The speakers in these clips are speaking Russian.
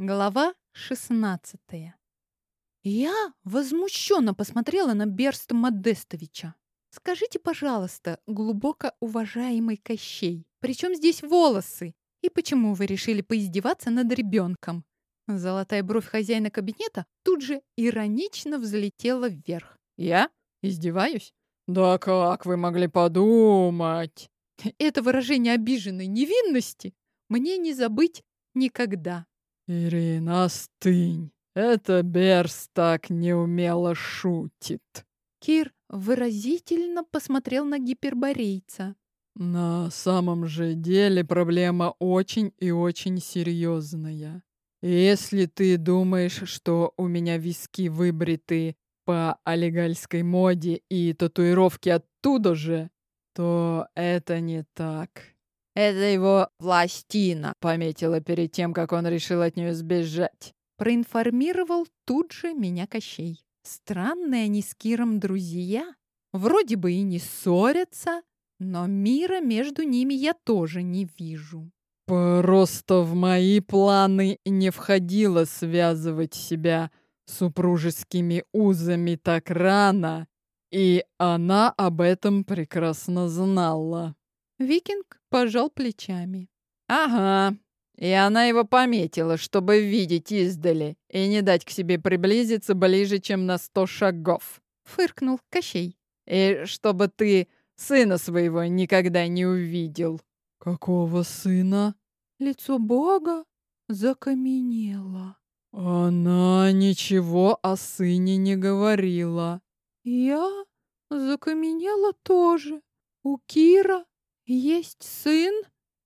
Глава 16 Я возмущенно посмотрела на Берста Модестовича. «Скажите, пожалуйста, глубоко уважаемый Кощей, при чем здесь волосы? И почему вы решили поиздеваться над ребенком?» Золотая бровь хозяина кабинета тут же иронично взлетела вверх. «Я? Издеваюсь? Да как вы могли подумать?» Это выражение обиженной невинности мне не забыть никогда. «Ирина, остынь. Это Берс так неумело шутит». Кир выразительно посмотрел на гиперборейца. «На самом же деле проблема очень и очень серьезная. Если ты думаешь, что у меня виски выбриты по олигальской моде и татуировки оттуда же, то это не так. Это его властина пометила перед тем, как он решил от нее сбежать. Проинформировал тут же меня Кощей. Странные они с Киром друзья. Вроде бы и не ссорятся, но мира между ними я тоже не вижу. Просто в мои планы не входило связывать себя супружескими узами так рано, и она об этом прекрасно знала. Викинг пожал плечами. «Ага, и она его пометила, чтобы видеть издали и не дать к себе приблизиться ближе, чем на сто шагов», — фыркнул Кощей. «И чтобы ты сына своего никогда не увидел». «Какого сына?» Лицо Бога закаменело. «Она ничего о сыне не говорила». «Я закаменела тоже. У Кира есть сын?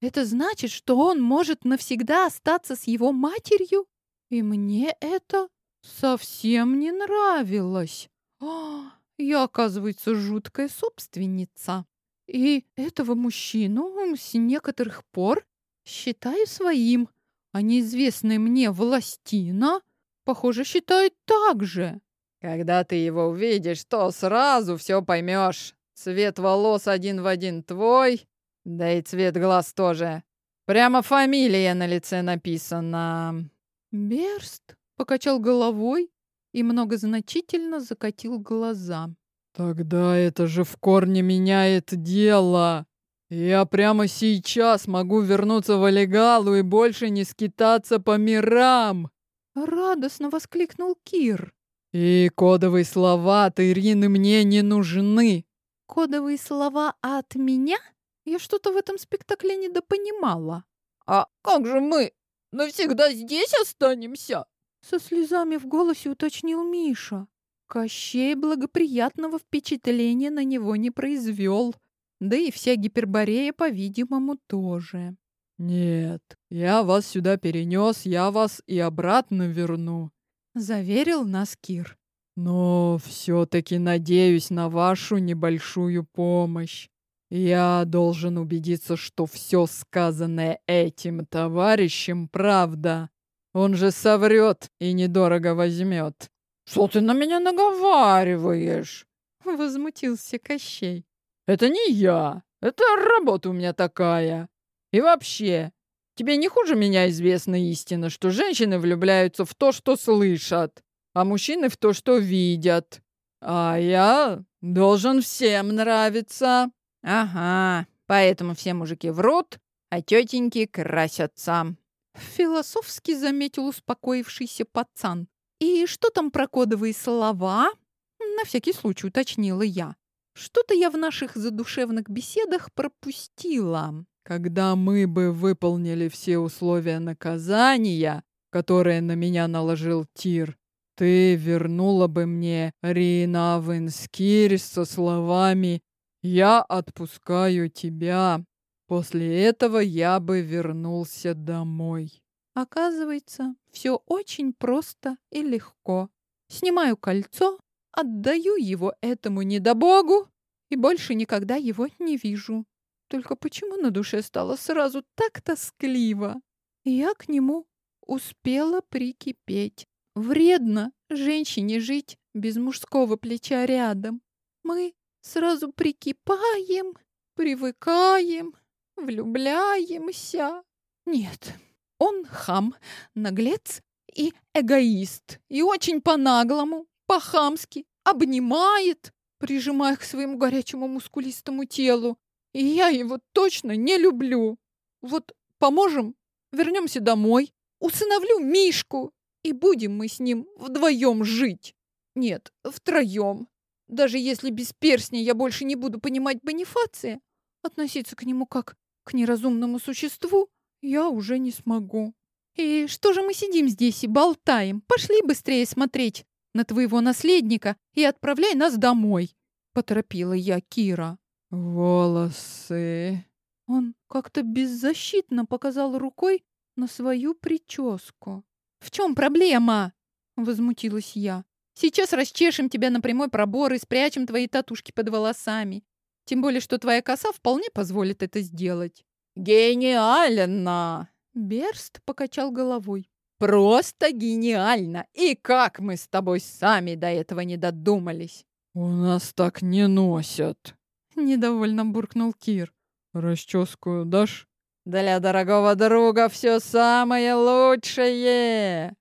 Это значит, что он может навсегда остаться с его матерью? И мне это совсем не нравилось. А, я, оказывается, жуткая собственница. И этого мужчину с некоторых пор считаю своим, а неизвестная мне властина, похоже, считает так же. Когда ты его увидишь, то сразу все поймешь. Цвет волос один в один твой, да и цвет глаз тоже. Прямо фамилия на лице написана. Берст покачал головой и многозначительно закатил глаза. Тогда это же в корне меняет дело. Я прямо сейчас могу вернуться в Олегалу и больше не скитаться по мирам. Радостно воскликнул Кир. И кодовые слова от Ирины мне не нужны. Кодовые слова от меня? Я что-то в этом спектакле недопонимала. А как же мы навсегда здесь останемся? Со слезами в голосе уточнил Миша. Кощей благоприятного впечатления на него не произвел. Да и вся гиперборея, по-видимому, тоже. «Нет, я вас сюда перенес, я вас и обратно верну», — заверил нас Кир. «Но все-таки надеюсь на вашу небольшую помощь. Я должен убедиться, что все сказанное этим товарищем правда. Он же соврет и недорого возьмет. Что ты на меня наговариваешь? Возмутился Кощей. Это не я. Это работа у меня такая. И вообще, тебе не хуже меня известна истина, что женщины влюбляются в то, что слышат, а мужчины в то, что видят. А я должен всем нравиться. Ага, поэтому все мужики врут, а тетеньки красятся. Философски заметил успокоившийся пацан. И что там про кодовые слова? На всякий случай уточнила я. Что-то я в наших задушевных беседах пропустила. Когда мы бы выполнили все условия наказания, которые на меня наложил Тир, ты вернула бы мне Рина Венскирь со словами «Я отпускаю тебя». После этого я бы вернулся домой. Оказывается, все очень просто и легко. Снимаю кольцо, отдаю его этому недобогу и больше никогда его не вижу. Только почему на душе стало сразу так тоскливо? Я к нему успела прикипеть. Вредно женщине жить без мужского плеча рядом. Мы Сразу прикипаем, привыкаем, влюбляемся. Нет, Он хам, наглец и эгоист. И очень по-наглому, по-хамски обнимает, прижимая к своему горячему мускулистому телу. И я его точно не люблю. Вот поможем, вернемся домой, усыновлю Мишку, и будем мы с ним вдвоем жить. Нет, втроем. Даже если без перстня я больше не буду понимать Бонифация, относиться к нему как к неразумному существу я уже не смогу. И что же мы сидим здесь и болтаем? Пошли быстрее смотреть на твоего наследника и отправляй нас домой, поторопила я Кира. Волосы. Он как-то беззащитно показал рукой на свою прическу. В чем проблема? возмутилась я. Сейчас расчешем тебя на прямой пробор и спрячем твои татушки под волосами. Тем более, что твоя коса вполне позволит это сделать. Гениально! Берст покачал головой. Просто гениально! И как мы с тобой сами до этого не додумались? У нас так не носят. Недовольно буркнул Кир. Расческу дашь? Для дорогого друга все самое лучшее.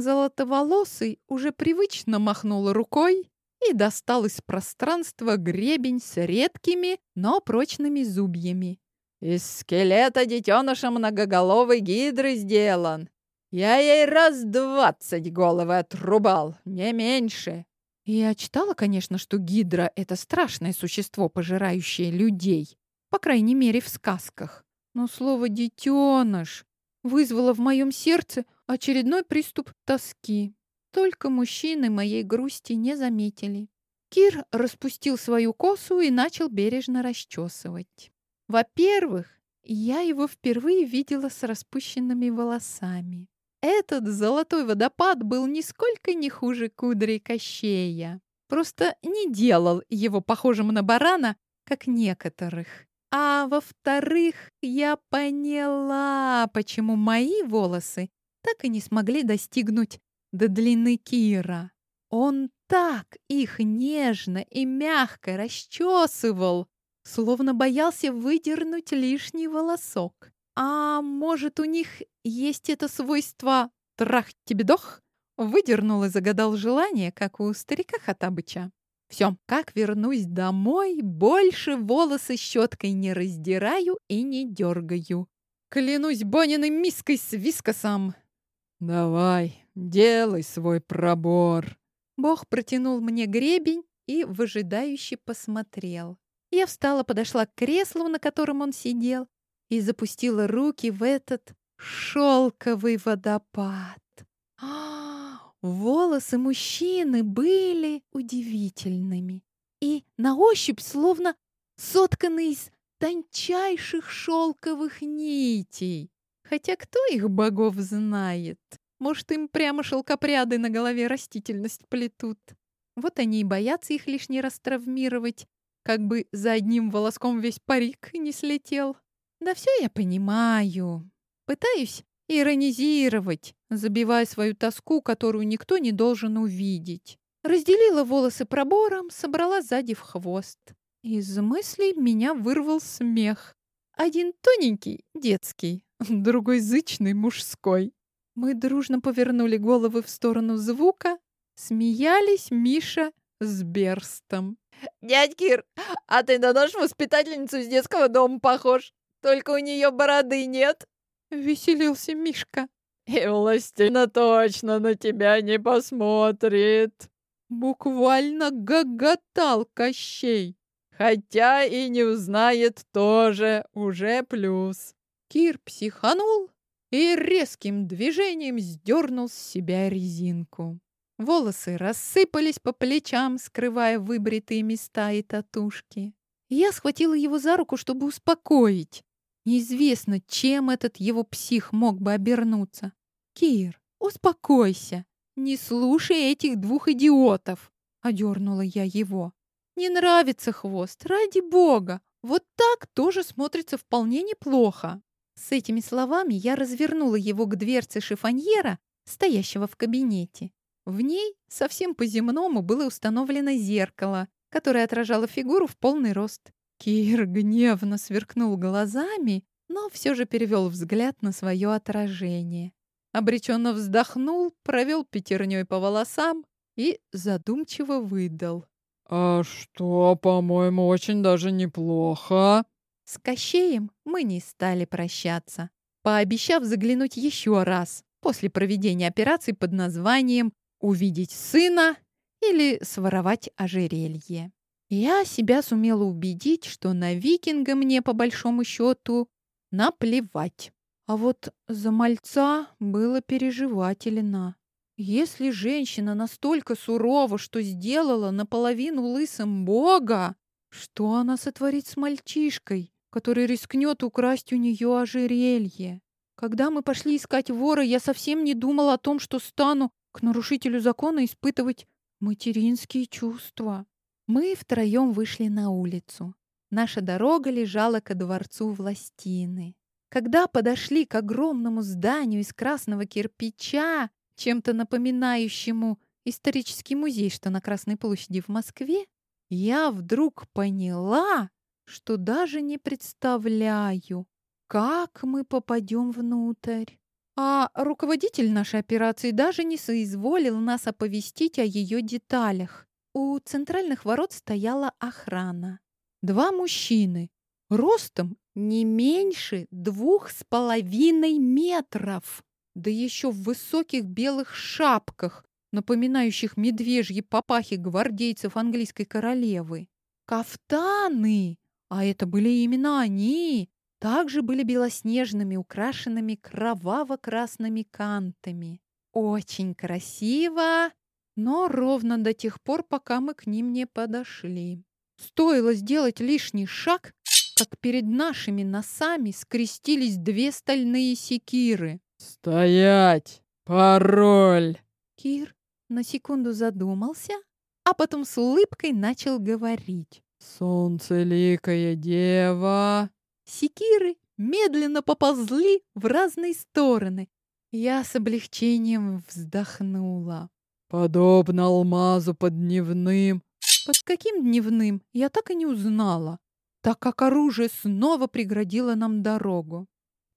Золотоволосый уже привычно махнул рукой и достал из пространства гребень с редкими, но прочными зубьями. «Из скелета детеныша многоголовой гидры сделан. Я ей раз двадцать головы отрубал, не меньше». Я читала, конечно, что гидра — это страшное существо, пожирающее людей. По крайней мере, в сказках. Но слово «детеныш» вызвало в моем сердце очередной приступ тоски. Только мужчины моей грусти не заметили. Кир распустил свою косу и начал бережно расчесывать. Во-первых, я его впервые видела с распущенными волосами. Этот золотой водопад был нисколько не хуже кудрей Кощея. Просто не делал его похожим на барана, как некоторых. А во-вторых, я поняла, почему мои волосы так и не смогли достигнуть до длины Кира. Он так их нежно и мягко расчесывал, словно боялся выдернуть лишний волосок. А может, у них есть это свойство «трах тебе дох»? Выдернул и загадал желание, как у старика Хатабыча. Все, как вернусь домой, больше волосы щеткой не раздираю и не дергаю. Клянусь Бониной миской с вискосом. Давай, делай свой пробор. Бог протянул мне гребень и выжидающе посмотрел. Я встала, подошла к креслу, на котором он сидел, и запустила руки в этот шелковый водопад. А, волосы мужчины были удивительными и на ощупь словно сотканы из тончайших шелковых нитей. Хотя кто их богов знает? Может, им прямо шелкопряды на голове растительность плетут. Вот они и боятся их лишний раз травмировать, как бы за одним волоском весь парик не слетел. Да все я понимаю. Пытаюсь иронизировать, забивая свою тоску, которую никто не должен увидеть. Разделила волосы пробором, собрала сзади в хвост. Из мыслей меня вырвал смех. Один тоненький, детский, другой зычный, мужской. Мы дружно повернули головы в сторону звука, смеялись Миша с Берстом. «Дядь Кир, а ты на нашу воспитательницу из детского дома похож, только у нее бороды нет!» Веселился Мишка. «И властина точно на тебя не посмотрит!» Буквально гоготал Кощей. Хотя и не узнает тоже, уже плюс. Кир психанул и резким движением сдернул с себя резинку. Волосы рассыпались по плечам, скрывая выбритые места и татушки. Я схватила его за руку, чтобы успокоить. Неизвестно, чем этот его псих мог бы обернуться. «Кир, успокойся! Не слушай этих двух идиотов!» — одернула я его. «Не нравится хвост, ради бога! Вот так тоже смотрится вполне неплохо!» С этими словами я развернула его к дверце шифоньера, стоящего в кабинете. В ней совсем по-земному было установлено зеркало, которое отражало фигуру в полный рост. Кир гневно сверкнул глазами но все же перевел взгляд на свое отражение. Обреченно вздохнул, провел пятерней по волосам и задумчиво выдал. «А что, по-моему, очень даже неплохо». С Кощеем мы не стали прощаться, пообещав заглянуть еще раз после проведения операции под названием «Увидеть сына» или «Своровать ожерелье». Я себя сумела убедить, что на викинга мне, по большому счету, наплевать. А вот за мальца было переживательно. Если женщина настолько сурова, что сделала наполовину лысым бога, что она сотворит с мальчишкой, который рискнет украсть у нее ожерелье? Когда мы пошли искать вора, я совсем не думал о том, что стану к нарушителю закона испытывать материнские чувства. Мы втроем вышли на улицу. Наша дорога лежала ко дворцу Властины. Когда подошли к огромному зданию из красного кирпича, чем-то напоминающему исторический музей, что на Красной площади в Москве, я вдруг поняла, что даже не представляю, как мы попадем внутрь. А руководитель нашей операции даже не соизволил нас оповестить о ее деталях. У центральных ворот стояла охрана. Два мужчины, ростом не меньше двух с половиной метров да еще в высоких белых шапках, напоминающих медвежьи папахи гвардейцев английской королевы. Кафтаны, а это были именно они, также были белоснежными, украшенными кроваво-красными кантами. Очень красиво, но ровно до тех пор, пока мы к ним не подошли. Стоило сделать лишний шаг, как перед нашими носами скрестились две стальные секиры. «Стоять! Пароль!» Кир на секунду задумался, а потом с улыбкой начал говорить. «Солнцеликая дева!» Секиры медленно поползли в разные стороны. Я с облегчением вздохнула. «Подобно алмазу под дневным». Под каким дневным, я так и не узнала, так как оружие снова преградило нам дорогу.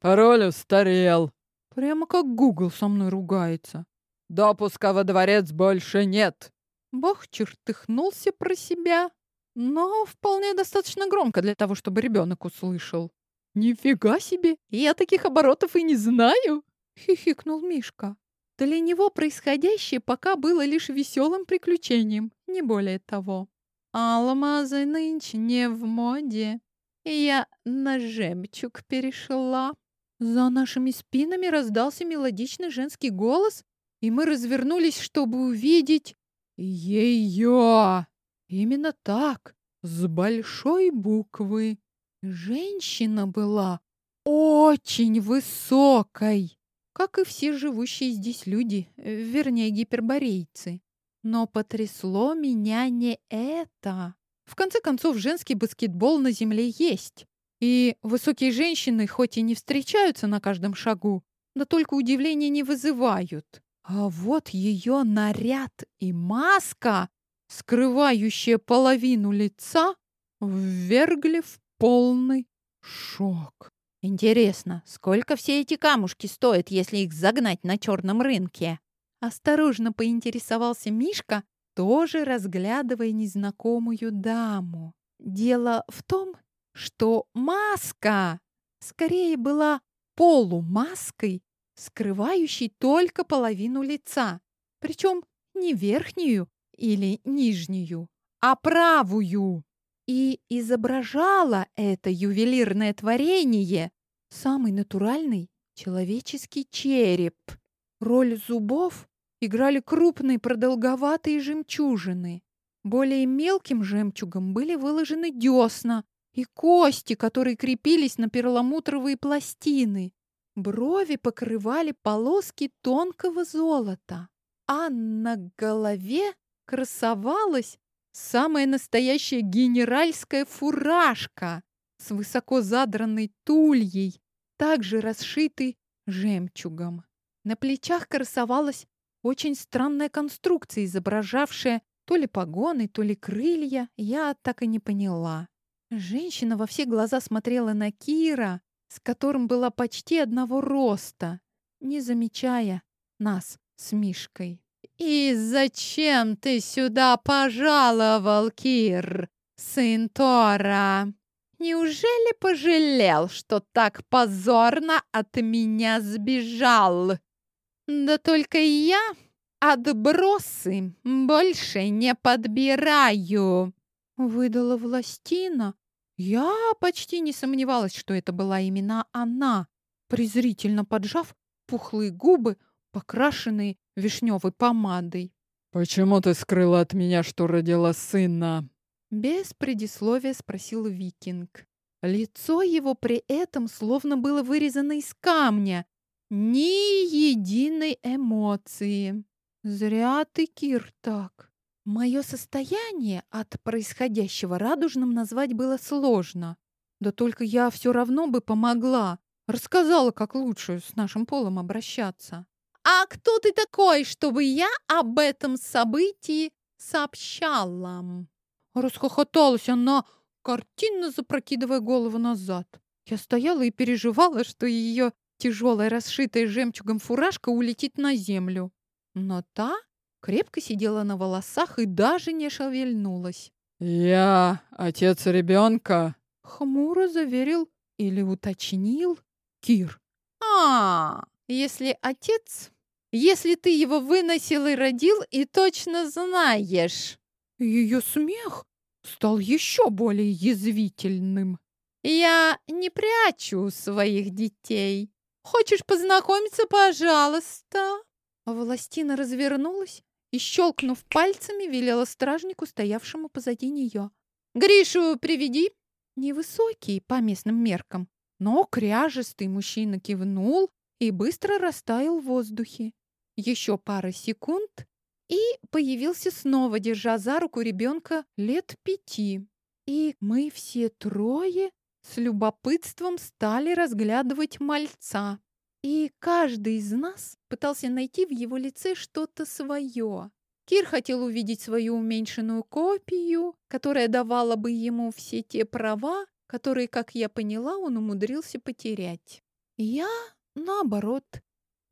«Пароль устарел», Прямо как Гугл со мной ругается. Допуска во дворец больше нет. Бог чертыхнулся про себя, но вполне достаточно громко для того, чтобы ребенок услышал. «Нифига себе! Я таких оборотов и не знаю!» — хихикнул Мишка. Для него происходящее пока было лишь веселым приключением, не более того. Алмазы нынче не в моде. Я на жемчуг перешла. За нашими спинами раздался мелодичный женский голос, и мы развернулись, чтобы увидеть ее. Именно так, с большой буквы. Женщина была очень высокой, как и все живущие здесь люди, вернее, гиперборейцы. Но потрясло меня не это. В конце концов, женский баскетбол на Земле есть. И высокие женщины хоть и не встречаются на каждом шагу, но только удивления не вызывают. А вот ее наряд и маска, скрывающая половину лица, ввергли в полный шок. Интересно, сколько все эти камушки стоят, если их загнать на черном рынке? Осторожно поинтересовался Мишка, тоже разглядывая незнакомую даму. Дело в том, что маска скорее была полумаской, скрывающей только половину лица, причем не верхнюю или нижнюю, а правую. И изображала это ювелирное творение самый натуральный человеческий череп. Роль зубов играли крупные продолговатые жемчужины. Более мелким жемчугом были выложены десна, и кости, которые крепились на перламутровые пластины. Брови покрывали полоски тонкого золота, а на голове красовалась самая настоящая генеральская фуражка с высоко задранной тульей, также расшитой жемчугом. На плечах красовалась очень странная конструкция, изображавшая то ли погоны, то ли крылья, я так и не поняла. Женщина во все глаза смотрела на Кира с которым была почти одного роста, не замечая нас с Мишкой. «И зачем ты сюда пожаловал, Кир, сын Тора? Неужели пожалел, что так позорно от меня сбежал? Да только я отбросы больше не подбираю!» Выдала Властина. Я почти не сомневалась, что это была именно она, презрительно поджав пухлые губы, покрашенные вишневой помадой. «Почему ты скрыла от меня, что родила сына?» Без предисловия спросил викинг. Лицо его при этом словно было вырезано из камня. Ни единой эмоции. Зря ты, Кир, так. Мое состояние от происходящего радужным назвать было сложно. Да только я все равно бы помогла. Рассказала, как лучше с нашим полом обращаться. «А кто ты такой, чтобы я об этом событии сообщала?» Расхохоталась она, картинно запрокидывая голову назад. Я стояла и переживала, что ее тяжелая, расшитая жемчугом фуражка улетит на землю. Но та крепко сидела на волосах и даже не шевельнулась. «Я отец ребенка», — хмуро заверил или уточнил Кир. «А, если отец, если ты его выносил и родил, и точно знаешь». Ее смех стал еще более язвительным. «Я не прячу своих детей. Хочешь познакомиться, пожалуйста?» Властина развернулась и, щелкнув пальцами, велела стражнику, стоявшему позади нее. «Гришу приведи!» Невысокий по местным меркам, но кряжестый мужчина кивнул и быстро растаял в воздухе. Еще пара секунд, и появился снова, держа за руку ребенка лет пяти. И мы все трое с любопытством стали разглядывать мальца. И каждый из нас пытался найти в его лице что-то свое. Кир хотел увидеть свою уменьшенную копию, которая давала бы ему все те права, которые, как я поняла, он умудрился потерять. Я, наоборот,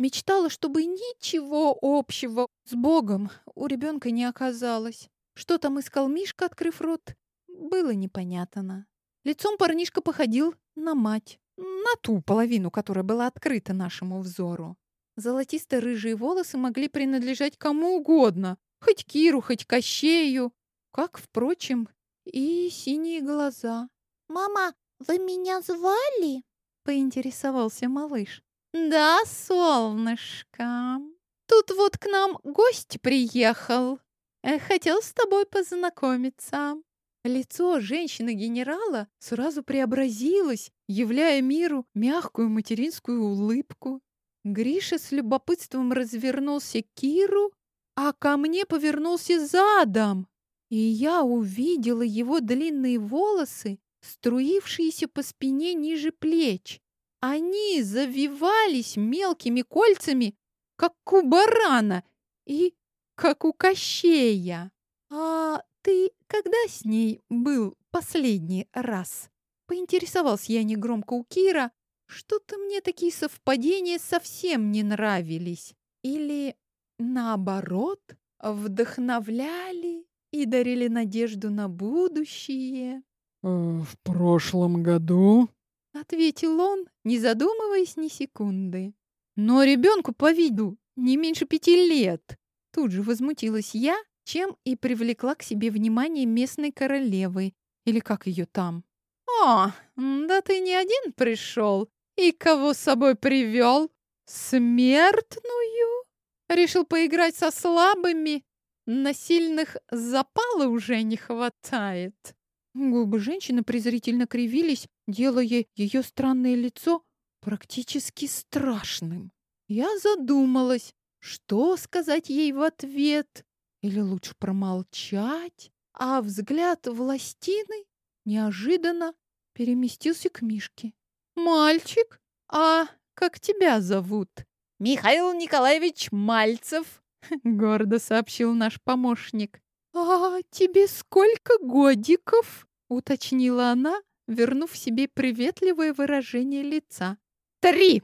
мечтала, чтобы ничего общего с Богом у ребенка не оказалось. Что там искал Мишка, открыв рот, было непонятно. Лицом парнишка походил на мать на ту половину, которая была открыта нашему взору. Золотисто-рыжие волосы могли принадлежать кому угодно, хоть Киру, хоть Кощею, как, впрочем, и синие глаза. «Мама, вы меня звали?» — поинтересовался малыш. «Да, солнышко. Тут вот к нам гость приехал. Э, хотел с тобой познакомиться». Лицо женщины-генерала сразу преобразилось, являя миру мягкую материнскую улыбку. Гриша с любопытством развернулся к Киру, а ко мне повернулся задом. И я увидела его длинные волосы, струившиеся по спине ниже плеч. Они завивались мелкими кольцами, как у барана и как у кощея. А ты когда с ней был последний раз?» Поинтересовался я негромко у Кира. Что-то мне такие совпадения совсем не нравились. Или, наоборот, вдохновляли и дарили надежду на будущее. «Э, «В прошлом году?» — ответил он, не задумываясь ни секунды. «Но ребенку по виду не меньше пяти лет!» Тут же возмутилась я, чем и привлекла к себе внимание местной королевы, или как ее там. «О, да ты не один пришел. И кого с собой привел? Смертную?» Решил поиграть со слабыми? На сильных запала уже не хватает. Губы женщины презрительно кривились, делая ее странное лицо практически страшным. Я задумалась, что сказать ей в ответ. Или лучше промолчать? А взгляд властины неожиданно переместился к Мишке. «Мальчик, а как тебя зовут?» «Михаил Николаевич Мальцев», — гордо сообщил наш помощник. «А тебе сколько годиков?» — уточнила она, вернув себе приветливое выражение лица. «Три!»